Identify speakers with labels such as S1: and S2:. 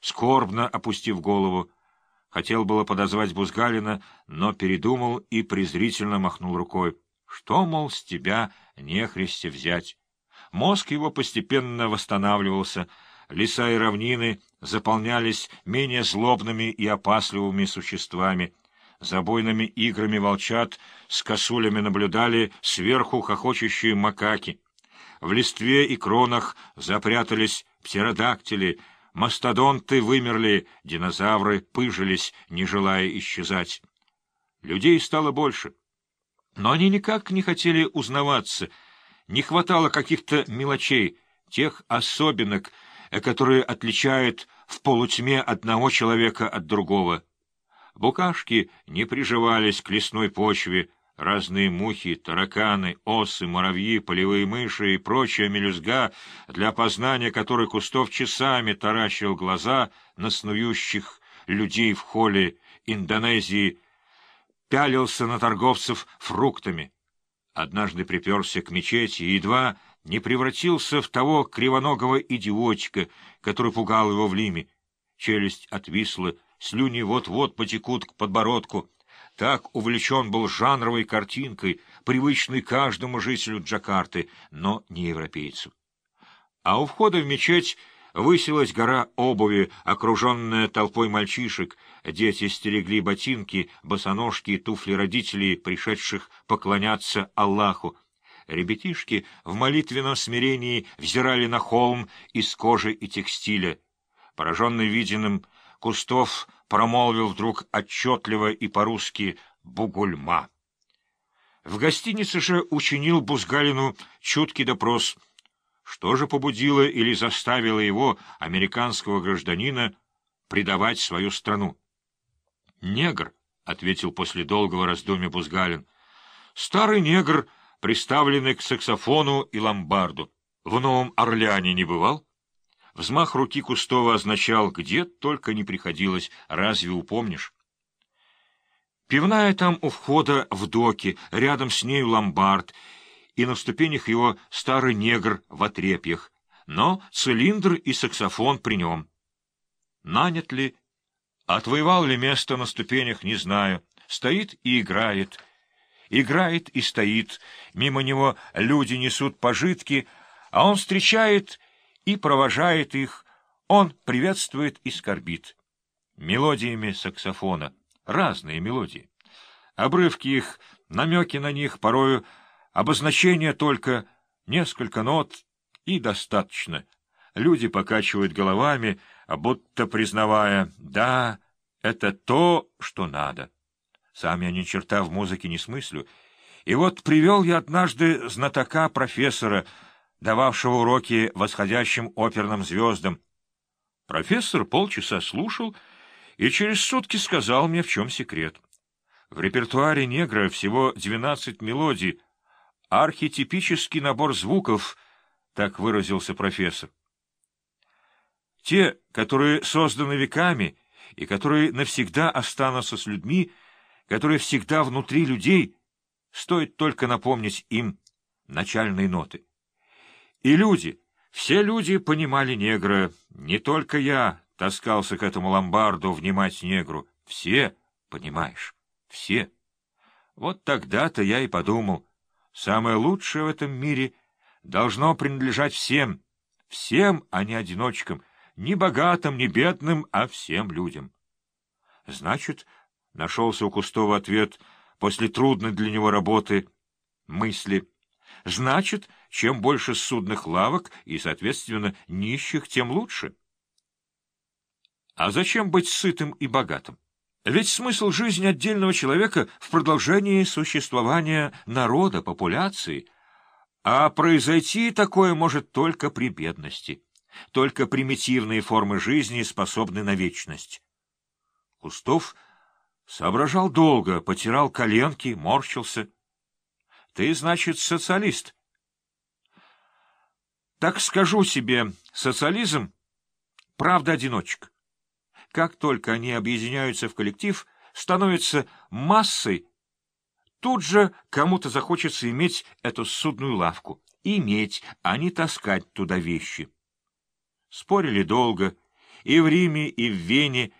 S1: скорбно опустив голову. Хотел было подозвать Бузгалина, но передумал и презрительно махнул рукой. Что, мол, с тебя нехристи взять? Мозг его постепенно восстанавливался, леса и равнины заполнялись менее злобными и опасливыми существами. Забойными играми волчат с косулями наблюдали сверху хохочущие макаки. В листве и кронах запрятались птеродактили, мастодонты вымерли, динозавры пыжились, не желая исчезать. Людей стало больше. Но они никак не хотели узнаваться, не хватало каких-то мелочей, тех особенок, которые отличают в полутьме одного человека от другого. Букашки не приживались к лесной почве, разные мухи, тараканы, осы, муравьи, полевые мыши и прочая мелюзга, для опознания которой Кустов часами таращил глаза на снующих людей в холле Индонезии, пялился на торговцев фруктами. Однажды приперся к мечети и едва не превратился в того кривоногого идиотика, который пугал его в Лиме. Челюсть отвисла, слюни вот-вот потекут к подбородку. Так увлечен был жанровой картинкой, привычной каждому жителю Джакарты, но не европейцу. А у входа в мечеть высилась гора обуви, окруженная толпой мальчишек. Дети стерегли ботинки, босоножки и туфли родителей, пришедших поклоняться Аллаху. Ребятишки в молитвенном смирении взирали на холм из кожи и текстиля. Пораженный виденным, Кустов промолвил вдруг отчетливо и по-русски «Бугульма». В гостинице же учинил Бузгалину чуткий допрос. Что же побудило или заставило его, американского гражданина, предавать свою страну? «Негр», — ответил после долгого раздумья Бузгалин. «Старый негр — приставленный к саксофону и ломбарду. В Новом Орлеане не бывал? Взмах руки Кустова означал, где только не приходилось, разве упомнишь? Пивная там у входа в доки, рядом с нею ломбард, и на ступенях его старый негр в отрепьях, но цилиндр и саксофон при нем. Нанят ли, отвоевал ли место на ступенях, не знаю, стоит и играет — играет и стоит, мимо него люди несут пожитки, а он встречает и провожает их, он приветствует и скорбит. Мелодиями саксофона, разные мелодии. Обрывки их, намеки на них, порою обозначения только, несколько нот и достаточно. Люди покачивают головами, будто признавая «да, это то, что надо». Сам я ни черта в музыке не смыслю. И вот привел я однажды знатока-профессора, дававшего уроки восходящим оперным звездам. Профессор полчаса слушал и через сутки сказал мне, в чем секрет. В репертуаре негра всего двенадцать мелодий, архетипический набор звуков, так выразился профессор. Те, которые созданы веками и которые навсегда останутся с людьми, которые всегда внутри людей, стоит только напомнить им начальные ноты. И люди, все люди понимали негра, не только я таскался к этому ломбарду внимать негру, все, понимаешь, все. Вот тогда-то я и подумал, самое лучшее в этом мире должно принадлежать всем, всем, а не одиночкам, ни богатым, ни бедным, а всем людям. Значит, Нашелся у Кустова ответ после трудной для него работы мысли. Значит, чем больше судных лавок и, соответственно, нищих, тем лучше. А зачем быть сытым и богатым? Ведь смысл жизни отдельного человека в продолжении существования народа, популяции. А произойти такое может только при бедности. Только примитивные формы жизни способны на вечность. Кустов — Соображал долго, потирал коленки, морщился. — Ты, значит, социалист? — Так скажу себе, социализм — правда одиночек. Как только они объединяются в коллектив, становятся массой, тут же кому-то захочется иметь эту судную лавку. Иметь, а не таскать туда вещи. Спорили долго, И в Риме, и в Вене